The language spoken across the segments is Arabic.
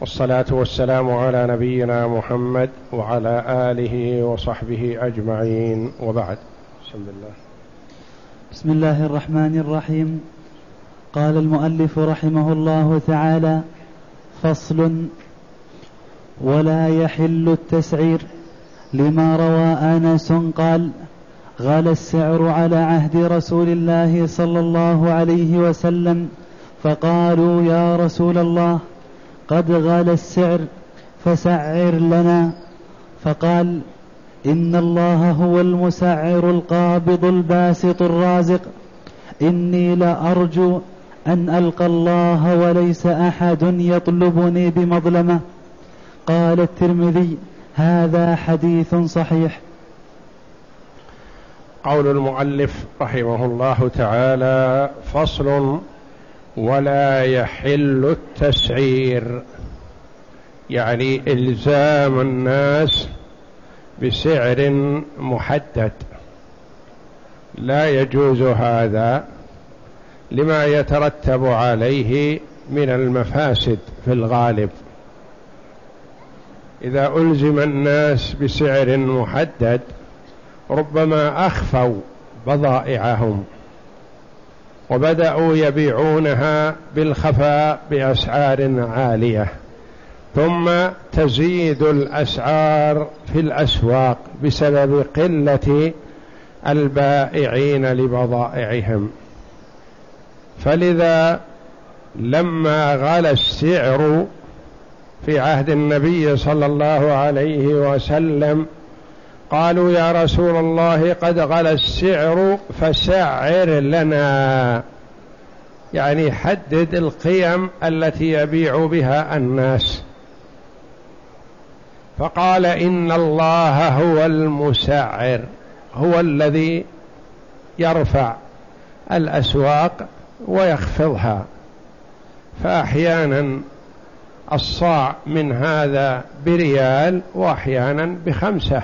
والصلاة والسلام على نبينا محمد وعلى آله وصحبه أجمعين. وبعد. بسم الله بسم الله الرحمن الرحيم. قال المؤلف رحمه الله تعالى فصل ولا يحل التسعير لما روى آنس قال غلى السعر على عهد رسول الله صلى الله عليه وسلم فقالوا يا رسول الله قد غلى السعر فسعر لنا. فقال إن الله هو المسعر القابض الباسط الرازق. إني لأرجو أن ألقى الله وليس أحد يطلبني بمظلمة. قال الترمذي هذا حديث صحيح. قول المؤلف رحمه الله تعالى فصل ولا يحل التسعير. يعني إلزام الناس بسعر محدد. لا يجوز هذا لما يترتب عليه من المفاسد في الغالب. إذا ألزم الناس بسعر محدد ربما أخفوا بضائعهم. وبدأوا يبيعونها بالخفاء بأسعار عالية. ثم تزيد الأسعار في الأسواق بسبب قلة البائعين لبضائعهم. فلذا لما غلى السعر في عهد النبي صلى الله عليه وسلم قالوا يا رسول الله قد غلى السعر فسعر لنا. يعني حدد القيم التي يبيع بها الناس. فقال إن الله هو المسعر هو الذي يرفع الأسواق ويخفضها. فأحيانا الصاع من هذا بريال وأحيانا بخمسة.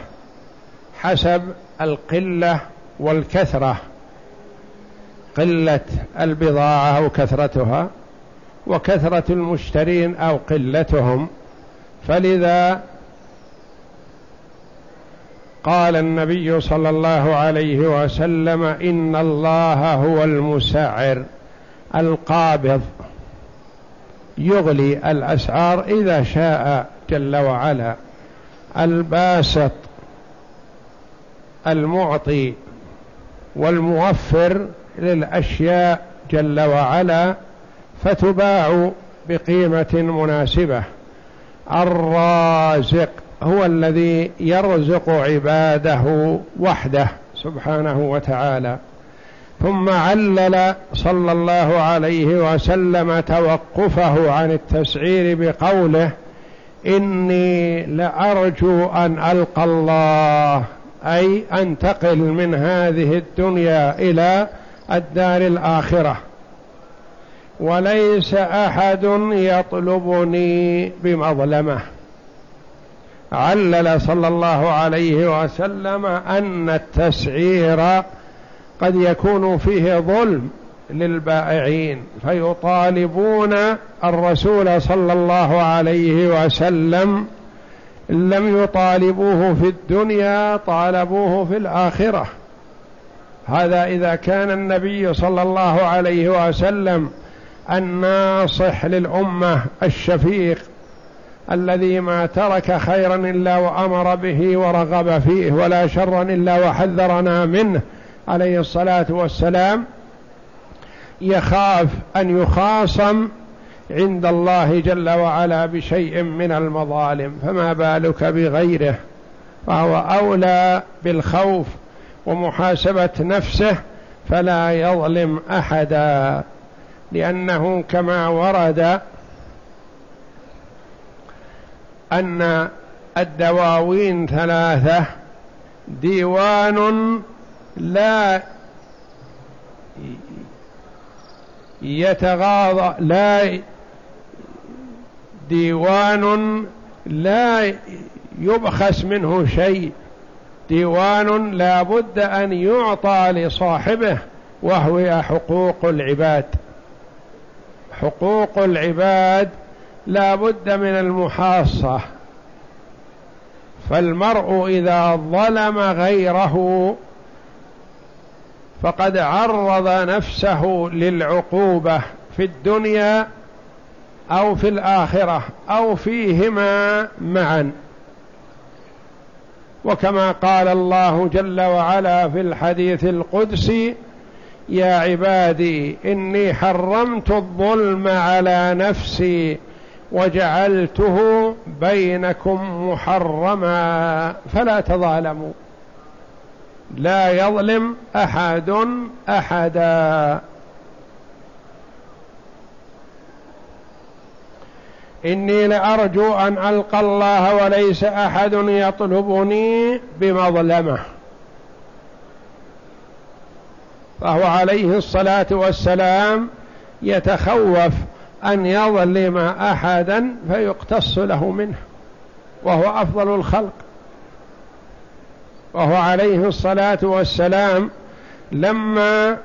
حسب القلة والكثرة. قلة البضاعة أو كثرتها وكثرة المشترين أو قلتهم. فلذا قال النبي صلى الله عليه وسلم إن الله هو المسعر القابض يغلي الأسعار إذا شاء جل وعلا. الباسط المعطي والموفر للأشياء جل وعلا فتباع بقيمة مناسبة. الرازق هو الذي يرزق عباده وحده سبحانه وتعالى. ثم علل صلى الله عليه وسلم توقفه عن التسعير بقوله إني لأرجو أن ألقى الله أي أنتقل من هذه الدنيا إلى الدار الآخرة. وليس أحد يطلبني بمظلمة. علل صلى الله عليه وسلم أن التسعير قد يكون فيه ظلم للبائعين فيطالبون الرسول صلى الله عليه وسلم لم يطالبوه في الدنيا طالبوه في الآخرة. هذا إذا كان النبي صلى الله عليه وسلم الناصح للأمة الشفيق الذي ما ترك خيرا إلا وأمر به ورغب فيه ولا شرا إلا وحذرنا منه عليه الصلاة والسلام يخاف أن يخاصم عند الله جل وعلا بشيء من المظالم فما بالك بغيره؟ فهو أولى بالخوف ومحاسبة نفسه فلا يظلم أحدا. لأنه كما ورد أن الدواوين ثلاثة ديوان لا يتغاضى لا ديوان لا يبخس منه شيء. ديوان لا بد أن يعطى لصاحبه وهو حقوق العباد. حقوق العباد لا بد من المحاصة. فالمرء إذا ظلم غيره فقد عرض نفسه للعقوبة في الدنيا أو في الآخرة أو فيهما معا. وكما قال الله جل وعلا في الحديث القدسي يا عبادي إني حرمت الظلم على نفسي وجعلته بينكم محرما. فلا تظالموا لا يظلم أحد أحدا. إني لأرجو أن ألقى الله وليس أحد يطلبني بمظلمة. فهو عليه الصلاة والسلام يتخوف أن يظلم أحدا فيقتص له منه وهو أفضل الخلق. وهو عليه الصلاة والسلام لما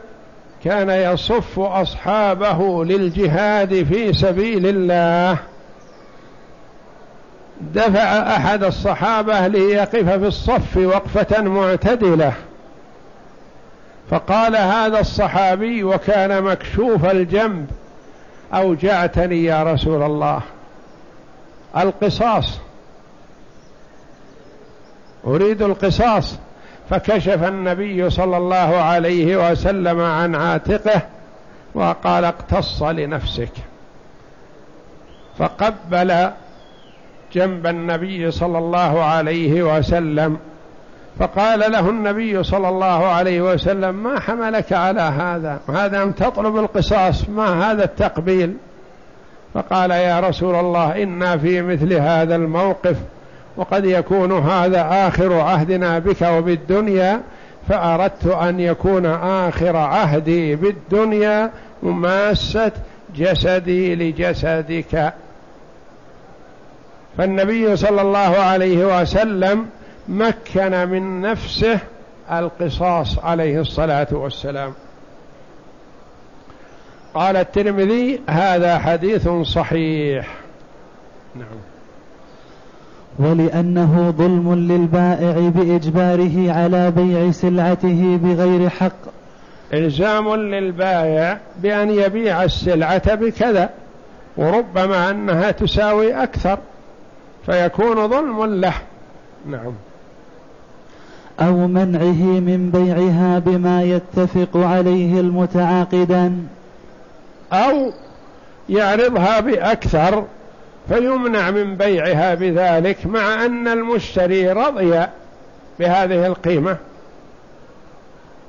كان يصف أصحابه للجهاد في سبيل الله دفع أحد الصحابة ليقف في الصف وقفة معتدلة. فقال هذا الصحابي وكان مكشوف الجنب أوجعتني يا رسول الله. القصاص. أريد القصاص. فكشف النبي صلى الله عليه وسلم عن عاتقه وقال اقتص لنفسك. فقبل جنب النبي صلى الله عليه وسلم. فقال له النبي صلى الله عليه وسلم ما حملك على هذا؟ هذا أن تطلب القصاص ما هذا التقبيل؟ فقال يا رسول الله إنا في مثل هذا الموقف وقد يكون هذا آخر عهدنا بك وبالدنيا فأردت أن يكون آخر عهدي بالدنيا مماسة جسدي لجسدك. فالنبي صلى الله عليه وسلم مكن من نفسه القصاص عليه الصلاة والسلام. قال الترمذي هذا حديث صحيح. نعم. ولأنه ظلم للبائع بإجباره على بيع سلعته بغير حق. إلزام للبائع بأن يبيع السلعة بكذا وربما أنها تساوي أكثر. فيكون ظلم له. نعم. أو منعه من بيعها بما يتفق عليه المتعاقدان. أو يعرضها بأكثر فيمنع من بيعها بذلك مع أن المشتري رضي بهذه القيمة.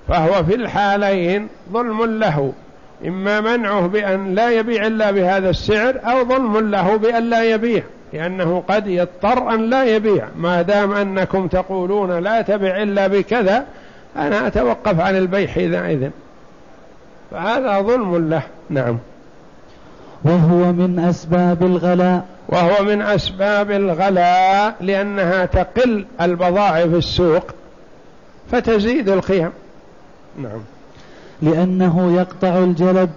فهو في الحالين ظلم له إما منعه بأن لا يبيع إلا بهذا السعر أو ظلم له بأن لا يبيع. لأنه قد يضطر أن لا يبيع. ما دام أنكم تقولون لا تبع إلا بكذا أنا أتوقف عن البيع حينئذ. فهذا ظلم له. نعم. وهو من أسباب الغلاء. وهو من أسباب الغلاء لأنها تقل البضائع في السوق فتزيد القيم. نعم. لأنه يقطع الجلب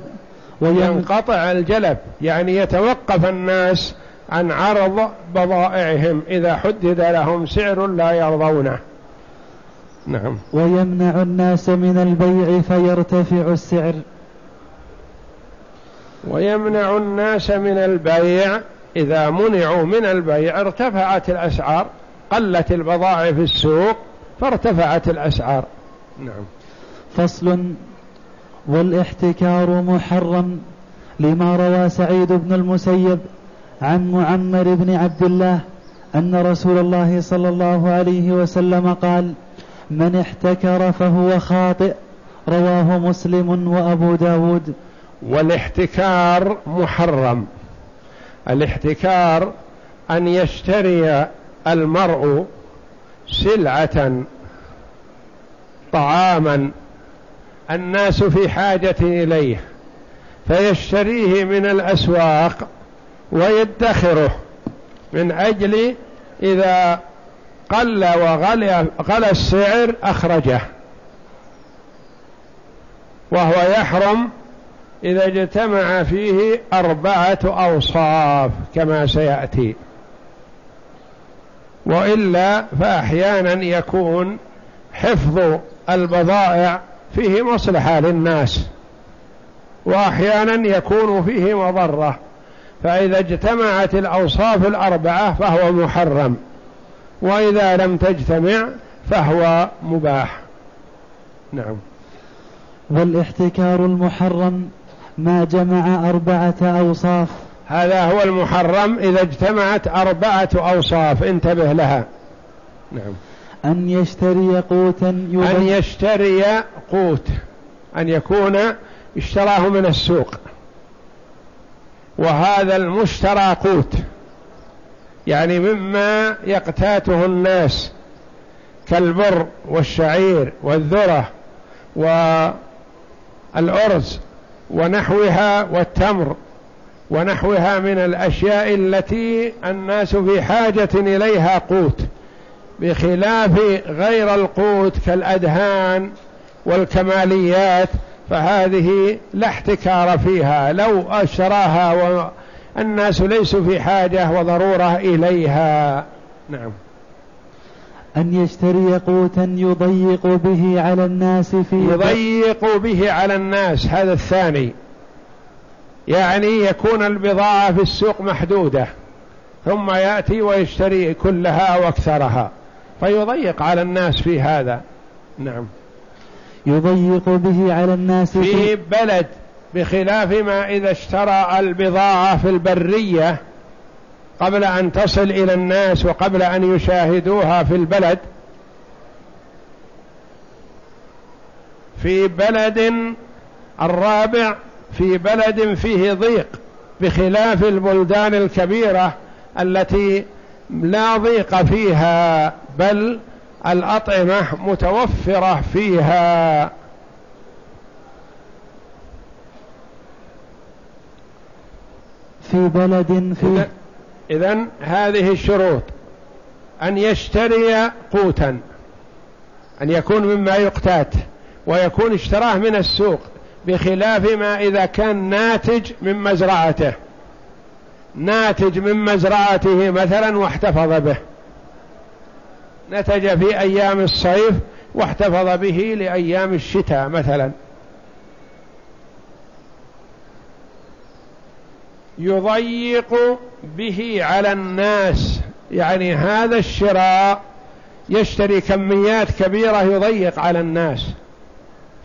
وينقطع الجلب. يعني يتوقف الناس عن عرض بضائعهم. إذا حدد لهم سعر لا يرضونه. نعم. ويمنع الناس من البيع فيرتفع السعر. ويمنع الناس من البيع إذا منعوا من البيع ارتفعت الأسعار قلت البضائع في السوق فارتفعت الأسعار. نعم. فصل. والإحتكار محرم لما روى سعيد بن المسيب. عن معمر بن عبد الله أن رسول الله صلى الله عليه وسلم قال من احتكر فهو خاطئ. رواه مسلم وأبو داود. والاحتكار محرم. الاحتكار أن يشتري المرء سلعة طعاما الناس في حاجة إليه فيشتريه من الأسواق. ويدخره من أجل إذا قل وغلى غلى السعر أخرجه. وهو يحرم إذا اجتمع فيه أربعة أوصاف كما سيأتي. وإلا فأحيانا يكون حفظ البضائع فيه مصلحة للناس وأحيانا يكون فيه مضرة. فإذا اجتمعت الأوصاف الأربعة فهو محرم وإذا لم تجتمع فهو مباح. نعم. والاحتكار المحرم ما جمع أربعة أوصاف. هذا هو المحرم إذا اجتمعت أربعة أوصاف انتبه لها. نعم. أن يشتري قوتا أن يشتري قوت أن يكون اشتراه من السوق. وهذا المشترى قوت. يعني مما يقتاته الناس كالبر والشعير والذرة والأرز ونحوها والتمر ونحوها من الأشياء التي الناس في حاجة إليها قوت بخلاف غير القوت كالأدهان والكماليات فهذه لا احتكار فيها لو اشتراها والناس ليسوا في حاجة وضرورة إليها. نعم. أن يشتري قوتا يضيق به على الناس في يضيق به على الناس هذا الثاني. يعني يكون البضاعة في السوق محدودة ثم يأتي ويشتري كلها وأكثرها فيضيق على الناس في هذا. نعم. يضيق به على الناس في بلد بخلاف ما إذا اشترى البضاعة في البرية قبل أن تصل إلى الناس وقبل أن يشاهدوها في البلد في بلد الرابع في بلد فيه ضيق بخلاف البلدان الكبيرة التي لا ضيق فيها بل الأطعمة متوفرة فيها. في بلد في إذن هذه الشروط. أن يشتري قوتا. أن يكون مما يقتات. ويكون اشتراه من السوق. بخلاف ما إذا كان ناتج من مزرعته. ناتج من مزرعته مثلا واحتفظ به. نتج في أيام الصيف واحتفظ به لأيام الشتاء مثلا. يضيق به على الناس. يعني هذا الشراء يشتري كميات كبيرة يضيق على الناس.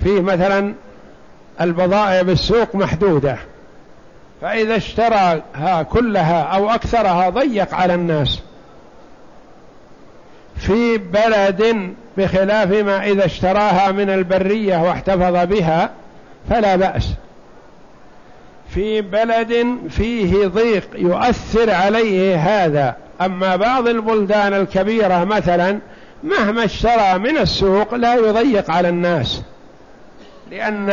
فيه مثلا البضائع بالسوق محدودة. فإذا اشتراها كلها أو أكثرها ضيق على الناس. في بلد بخلاف ما إذا اشتراها من البرية واحتفظ بها فلا بأس. في بلد فيه ضيق يؤثر عليه هذا. أما بعض البلدان الكبيرة مثلا مهما اشترى من السوق لا يضيق على الناس لأن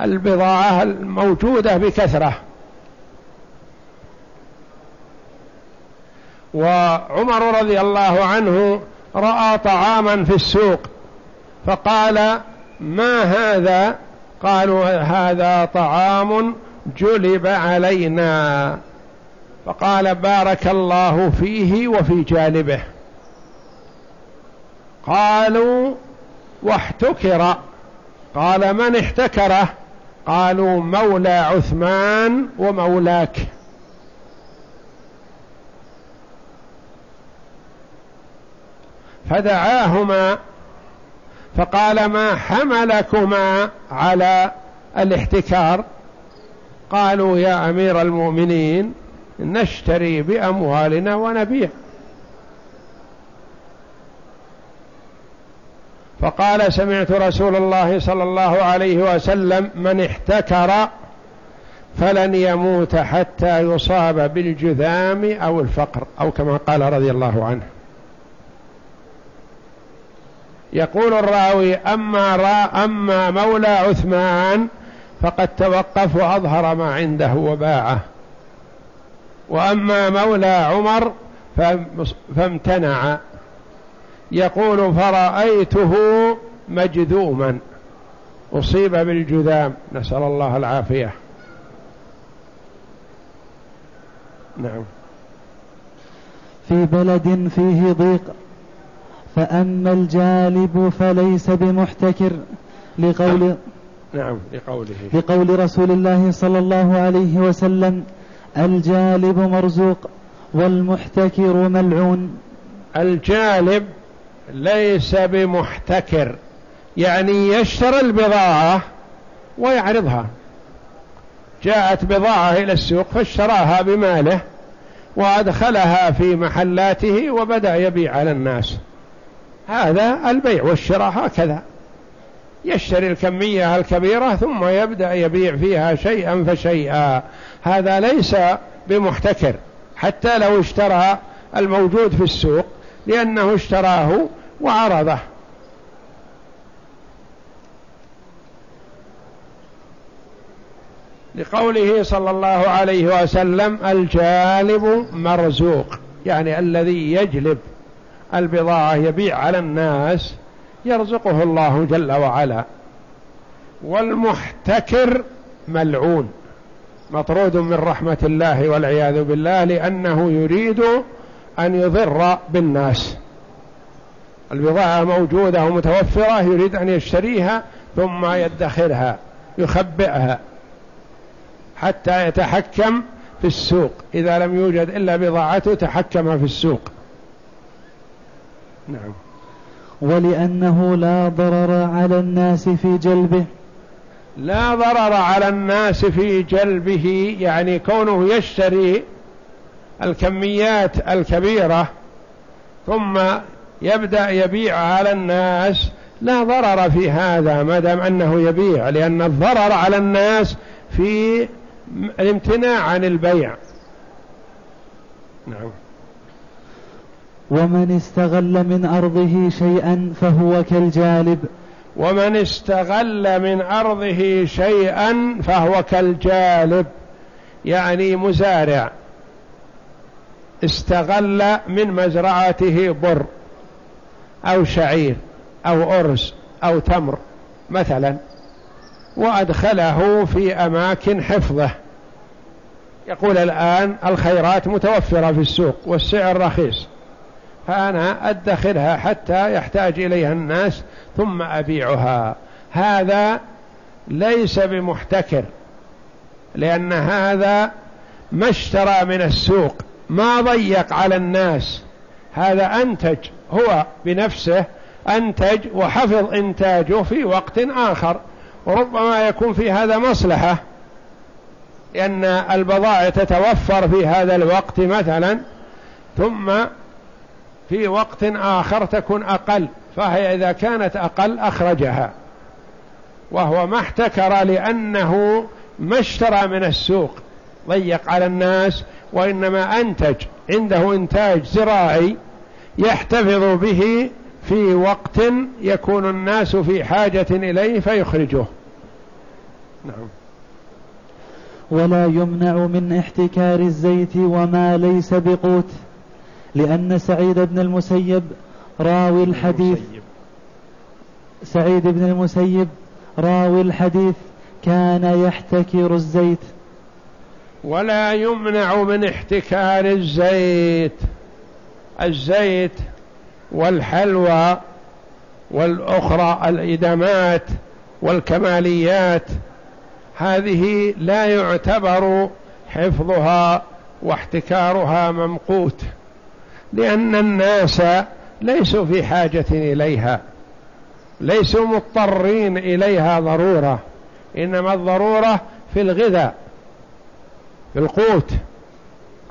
البضاعة الموجودة بكثرة. وعمر رضي الله عنه رأى طعاما في السوق فقال ما هذا؟ قالوا هذا طعام جلب علينا. فقال بارك الله فيه وفي جانبه. قالوا واحتكر. قال من احتكره؟ قالوا مولى عثمان ومولاك. فدعاهما فقال ما حملكما على الاحتكار؟ قالوا يا أمير المؤمنين نشتري بأموالنا ونبيع. فقال سمعت رسول الله صلى الله عليه وسلم من احتكر فلن يموت حتى يصاب بالجذام أو الفقر أو كما قال رضي الله عنه. يقول الراوي أما, را أما مولى عثمان فقد توقف وأظهر ما عنده وباعه. وأما مولى عمر فامتنع. يقول فرأيته مجذوما. أصيب بالجذام. نسأل الله العافية. نعم. في بلد فيه ضيق. فأما الجالب فليس بمحتكر لقول نعم. لقوله. لقول رسول الله صلى الله عليه وسلم الجالب مرزوق والمحتكر ملعون. الجالب ليس بمحتكر يعني يشتري البضاعة ويعرضها. جاءت بضاعة إلى السوق فاشتراها بماله وأدخلها في محلاته وبدأ يبيع على الناس. هذا البيع والشراء هكذا. يشتري الكمية الكبيرة ثم يبدأ يبيع فيها شيئا فشيئا. هذا ليس بمحتكر حتى لو اشترى الموجود في السوق لأنه اشتراه وعرضه. لقوله صلى الله عليه وسلم الجالب مرزوق يعني الذي يجلب. البضاعة يبيع على الناس يرزقه الله جل وعلا. والمحتكر ملعون. مطرود من رحمة الله والعياذ بالله لأنه يريد أن يضر بالناس. البضاعة موجودة ومتوفرة يريد أن يشتريها ثم يدخرها يخبئها حتى يتحكم في السوق. إذا لم يوجد إلا بضاعته تحكم في السوق. نعم. ولأنه لا ضرر على الناس في جلبه. لا ضرر على الناس في جلبه يعني كونه يشتري الكميات الكبيرة ثم يبدأ يبيع على الناس لا ضرر في هذا ما دام أنه يبيع لأن الضرر على الناس في الامتناع عن البيع. نعم. ومن استغل من أرضه شيئا فهو كالجالب. ومن استغل من أرضه شيئا فهو كالجالب. يعني مزارع. استغل من مزرعته بر أو شعير أو أرز أو تمر مثلا وأدخله في أماكن حفظه. يقول الآن الخيرات متوفرة في السوق والسعر رخيص. فأنا أدخرها حتى يحتاج إليها الناس ثم أبيعها. هذا ليس بمحتكر لأن هذا ما اشترى من السوق ما ضيق على الناس. هذا أنتج هو بنفسه أنتج وحفظ إنتاجه في وقت آخر. وربما يكون في هذا مصلحة لأن البضائع تتوفر في هذا الوقت مثلا ثم في وقت آخر تكون أقل فهي إذا كانت أقل أخرجها. وهو ما احتكر لأنه ما اشترى من السوق. ضيق على الناس وإنما أنتج عنده إنتاج زراعي يحتفظ به في وقت يكون الناس في حاجة إليه فيخرجه. نعم. ولا يمنع من احتكار الزيت وما ليس بقوت. لأن سعيد بن المسيب راوي الحديث. سعيد بن المسيب راوي الحديث كان يحتكر الزيت. ولا يمنع من احتكار الزيت. الزيت والحلوى والأخرى الإدمات والكماليات هذه لا يعتبر حفظها واحتكارها ممقوت. لأن الناس ليسوا في حاجة إليها ليسوا مضطرين إليها ضرورة إنما الضرورة في الغذاء في القوت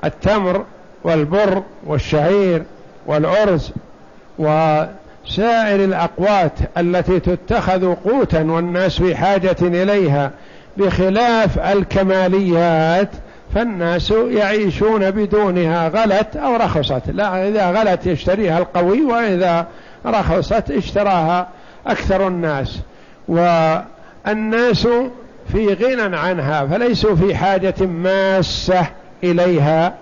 التمر والبر والشعير والأرز وسائر الأقوات التي تتخذ قوتا والناس في حاجة إليها بخلاف الكماليات فالناس يعيشون بدونها غلت أو رخصت. لا إذا غلت يشتريها القوي وإذا رخصت اشتراها أكثر الناس. والناس في غنى عنها فليسوا في حاجة ماسة إليها.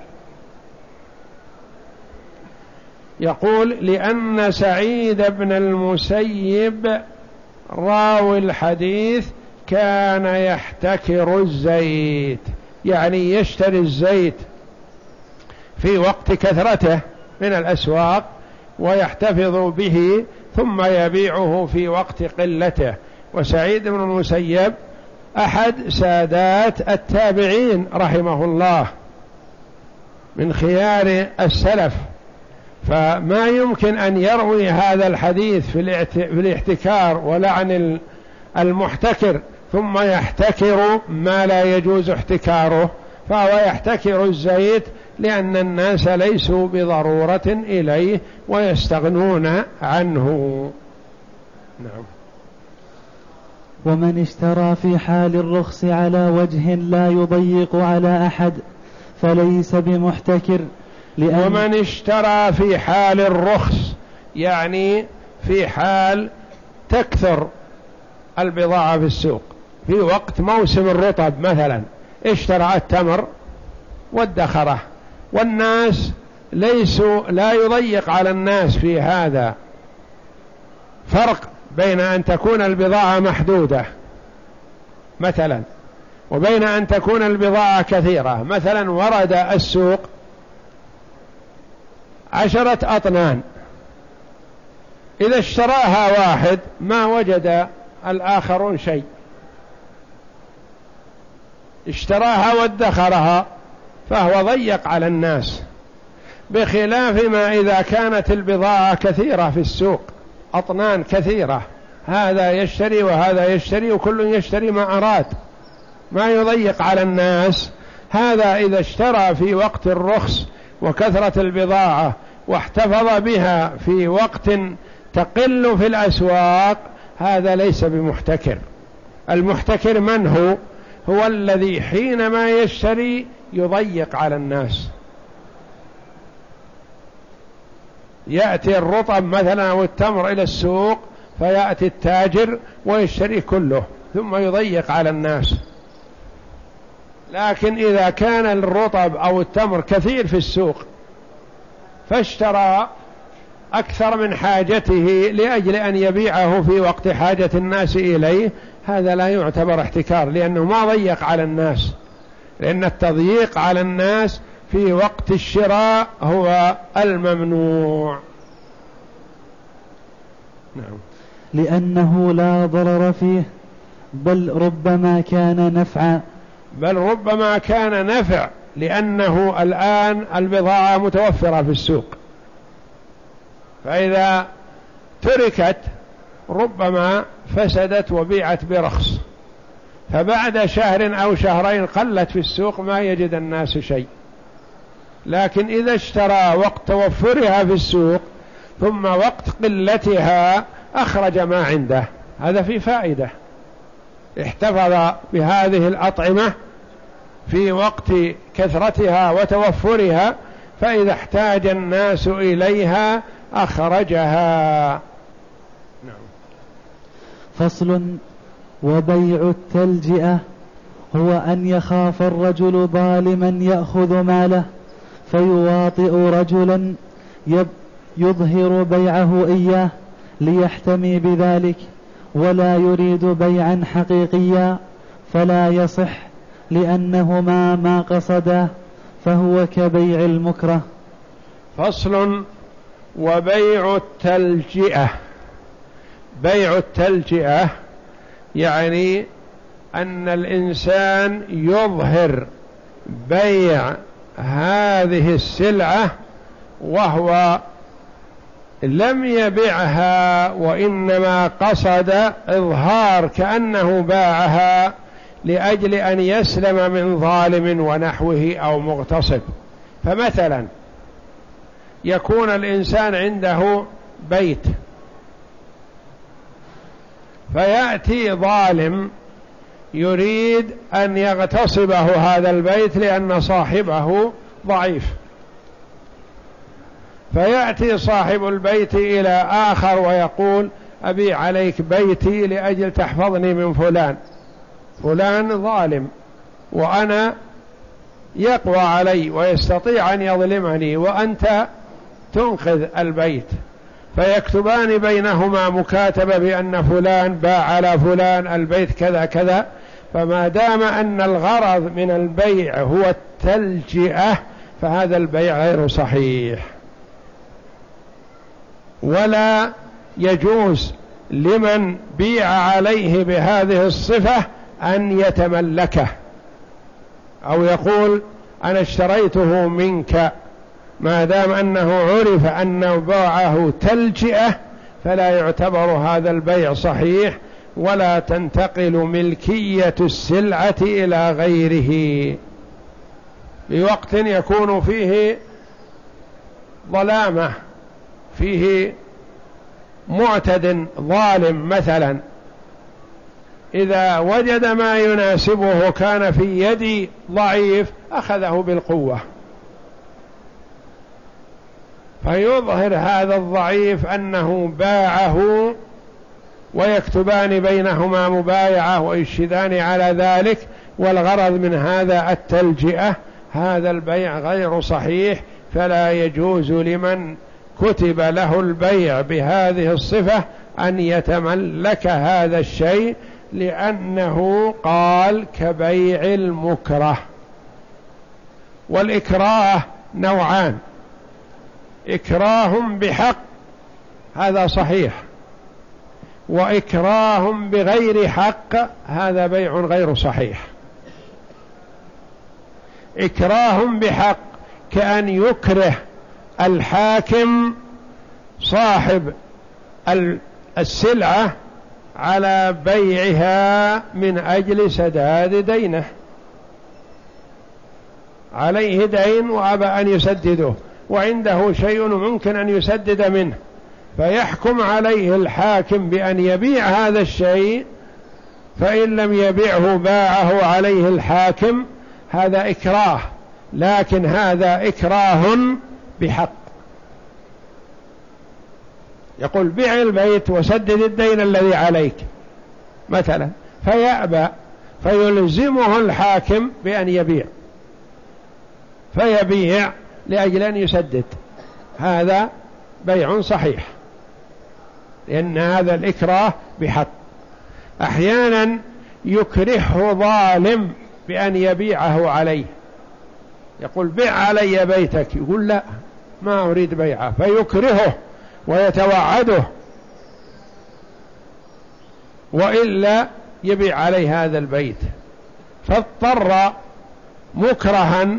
يقول لأن سعيد بن المسيب راوي الحديث كان يحتكر الزيت. يعني يشتري الزيت في وقت كثرته من الأسواق ويحتفظ به ثم يبيعه في وقت قلته. وسعيد بن المسيب أحد سادات التابعين رحمه الله من خيار السلف. فما يمكن أن يروي هذا الحديث في الاحتكار ولعن المحتكر ثم يحتكر ما لا يجوز احتكاره فهو يحتكر الزيت لأن الناس ليسوا بضرورة إليه ويستغنون عنه. نعم. ومن اشترى في حال الرخص على وجه لا يضيق على أحد فليس بمحتكر لأن ومن اشترى في حال الرخص يعني في حال تكثر البضاعة في السوق. في وقت موسم الرطب مثلا. اشترى التمر وادخره. والناس ليسوا لا يضيق على الناس في هذا. فرق بين أن تكون البضاعة محدودة مثلا وبين أن تكون البضاعة كثيرة. مثلا ورد السوق عشرة أطنان. إذا اشتراها واحد ما وجد الآخرون شيء. اشتراها وادخرها فهو ضيق على الناس بخلاف ما إذا كانت البضاعة كثيرة في السوق أطنان كثيرة هذا يشتري وهذا يشتري وكل يشتري ما أراد ما يضيق على الناس. هذا إذا اشترى في وقت الرخص وكثرة البضاعة واحتفظ بها في وقت تقل في الأسواق هذا ليس بمحتكر. المحتكر من هو؟ هو الذي حينما يشتري يضيق على الناس. يأتي الرطب مثلا أو التمر إلى السوق فيأتي التاجر ويشتري كله ثم يضيق على الناس. لكن إذا كان الرطب أو التمر كثير في السوق فاشترى أكثر من حاجته لأجل أن يبيعه في وقت حاجة الناس إليه هذا لا يعتبر احتكار لأنه ما ضيق على الناس لأن التضييق على الناس في وقت الشراء هو الممنوع. نعم. لأنه لا ضرر فيه بل ربما كان نفعا. بل ربما كان نفع لأنه الآن البضاعة متوفرة في السوق. فإذا تركت ربما فسدت وبيعت برخص. فبعد شهر أو شهرين قلت في السوق ما يجد الناس شيء. لكن إذا اشترى وقت توفرها في السوق ثم وقت قلتها أخرج ما عنده. هذا في فائدة. احتفظ بهذه الأطعمة في وقت كثرتها وتوفرها فإذا احتاج الناس إليها أخرجها. فصل وبيع التلجئة هو أن يخاف الرجل ظالما يأخذ ماله فيواطئ رجلا يظهر بيعه إياه ليحتمي بذلك ولا يريد بيعا حقيقيا فلا يصح لأنهما ما قصدا فهو كبيع المكره. فصل وبيع التلجئة. بيع التلجئة يعني أن الإنسان يظهر بيع هذه السلعة وهو لم يبعها وإنما قصد إظهار كأنه باعها لأجل أن يسلم من ظالم ونحوه أو مغتصب. فمثلا يكون الإنسان عنده بيت فيأتي ظالم يريد أن يغتصبه هذا البيت لأن صاحبه ضعيف. فيأتي صاحب البيت إلى آخر ويقول أبي عليك بيتي لأجل تحفظني من فلان. فلان ظالم وأنا يقوى علي ويستطيع أن يظلمني وأنت تنقذ البيت. فيكتبان بينهما مكاتبة بأن فلان باع على فلان البيت كذا كذا فما دام أن الغرض من البيع هو التلجئة فهذا البيع غير صحيح. ولا يجوز لمن بيع عليه بهذه الصفة أن يتملكه. أو يقول أنا اشتريته منك ما دام أنه عرف أن باعه تلجئة فلا يعتبر هذا البيع صحيح ولا تنتقل ملكية السلعة إلى غيره. بوقت يكون فيه ظلامة فيه معتد ظالم مثلا. إذا وجد ما يناسبه كان في يد ضعيف أخذه بالقوة. فيظهر هذا الضعيف أنه باعه ويكتبان بينهما مبايعة ويشهدان على ذلك والغرض من هذا التلجئة هذا البيع غير صحيح فلا يجوز لمن كتب له البيع بهذه الصفة أن يتملك هذا الشيء لأنه قال كبيع المكره. والإكراه نوعان. إكراه بحق هذا صحيح. وإكراه بغير حق هذا بيع غير صحيح. إكراه بحق كأن يكره الحاكم صاحب السلعة على بيعها من أجل سداد دينه. عليه دين وأبى أن يسدده. وعنده شيء ممكن أن يسدد منه فيحكم عليه الحاكم بأن يبيع هذا الشيء فإن لم يبيعه باعه عليه الحاكم هذا إكراه لكن هذا إكراه بحق. يقول بيع البيت وسدد الدين الذي عليك مثلا فيأبى فيلزمه الحاكم بأن يبيع فيبيع لأجل أن يسدد. هذا بيع صحيح. لأن هذا الإكراه بحق. أحيانا يكرهه ظالم بأن يبيعه عليه. يقول بيع علي بيتك. يقول لا ما أريد بيعه. فيكرهه ويتوعده. وإلا يبيع عليه هذا البيت. فاضطر مكرها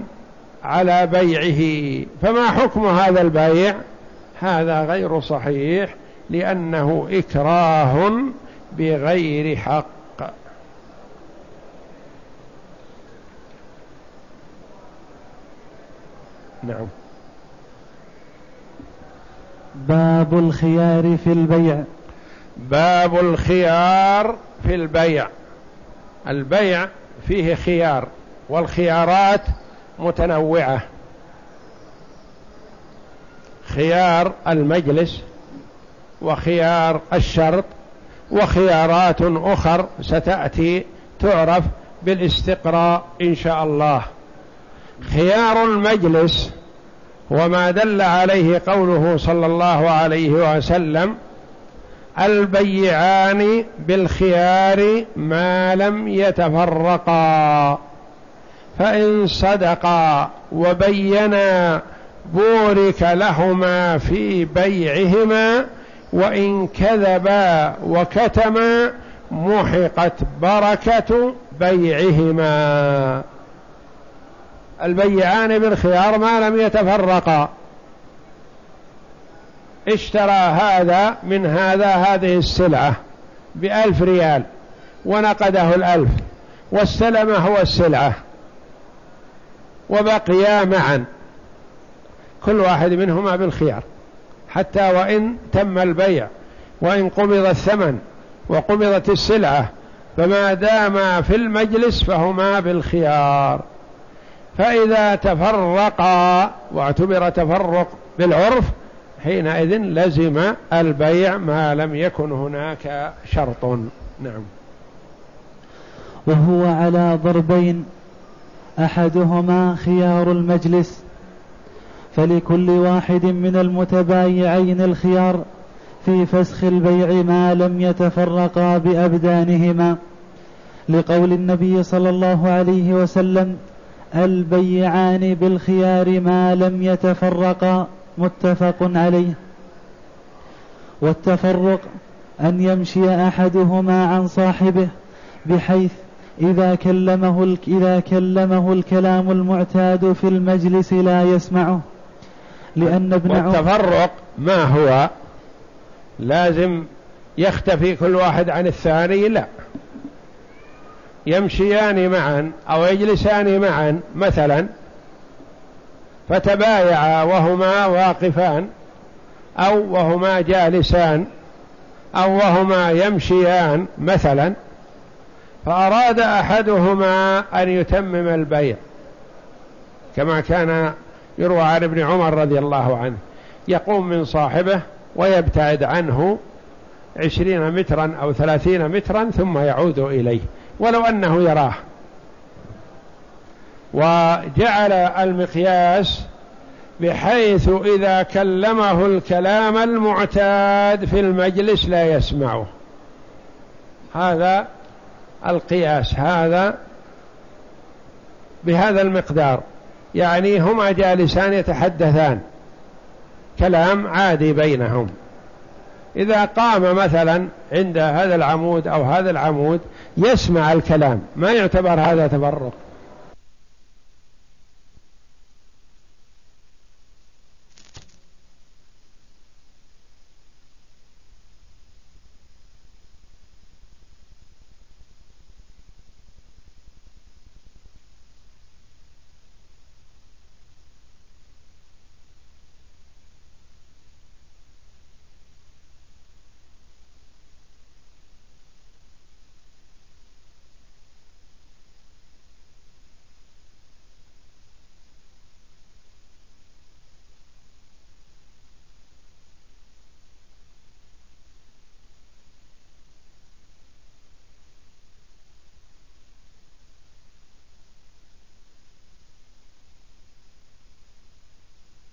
على بيعه. فما حكم هذا البيع؟ هذا غير صحيح لأنه إكراه بغير حق. نعم. باب الخيار في البيع. باب الخيار في البيع. البيع فيه خيار والخيارات متنوعة. خيار المجلس وخيار الشرط وخيارات أخر ستأتي تعرف بالاستقراء إن شاء الله. خيار المجلس وما دل عليه قوله صلى الله عليه وسلم البيعان بالخيار ما لم يتفرقا. فإن صدقا وبينا بورك لهما في بيعهما وإن كذبا وكتما محقت بركة بيعهما. البيعان بالخيار ما لم يتفرقا. اشترى هذا من هذا هذه السلعة بألف ريال ونقده الألف واستلم هو السلعة. وبقيا معا. كل واحد منهما بالخيار. حتى وإن تم البيع وإن قبض الثمن وقبضت السلعة فما داما في المجلس فهما بالخيار. فإذا تفرقا واعتبر تفرق بالعرف حينئذ لزم البيع ما لم يكن هناك شرط. نعم. وهو على ضربين أحدهما خيار المجلس فلكل واحد من المتبايعين الخيار في فسخ البيع ما لم يتفرقا بأبدانهما لقول النبي صلى الله عليه وسلم البيعان بالخيار ما لم يتفرقا متفق عليه. والتفرق أن يمشي أحدهما عن صاحبه بحيث إذا كلمه إذا كلمه الكلام المعتاد في المجلس لا يسمعه. لأن ابن والتفرق ما هو؟ لازم يختفي كل واحد عن الثاني لا. يمشيان معا أو يجلسان معا مثلا فتبايعا وهما واقفان أو وهما جالسان أو وهما يمشيان مثلا. فأراد أحدهما أن يتمم البيع كما كان يروى عن ابن عمر رضي الله عنه يقوم من صاحبه ويبتعد عنه عشرين مترا أو ثلاثين مترا ثم يعود إليه ولو أنه يراه. وجعل المقياس بحيث إذا كلمه الكلام المعتاد في المجلس لا يسمعه. هذا القياس هذا بهذا المقدار. يعني هما جالسان يتحدثان كلام عادي بينهم. إذا قام مثلا عند هذا العمود أو هذا العمود يسمع الكلام ما يعتبر هذا تفرق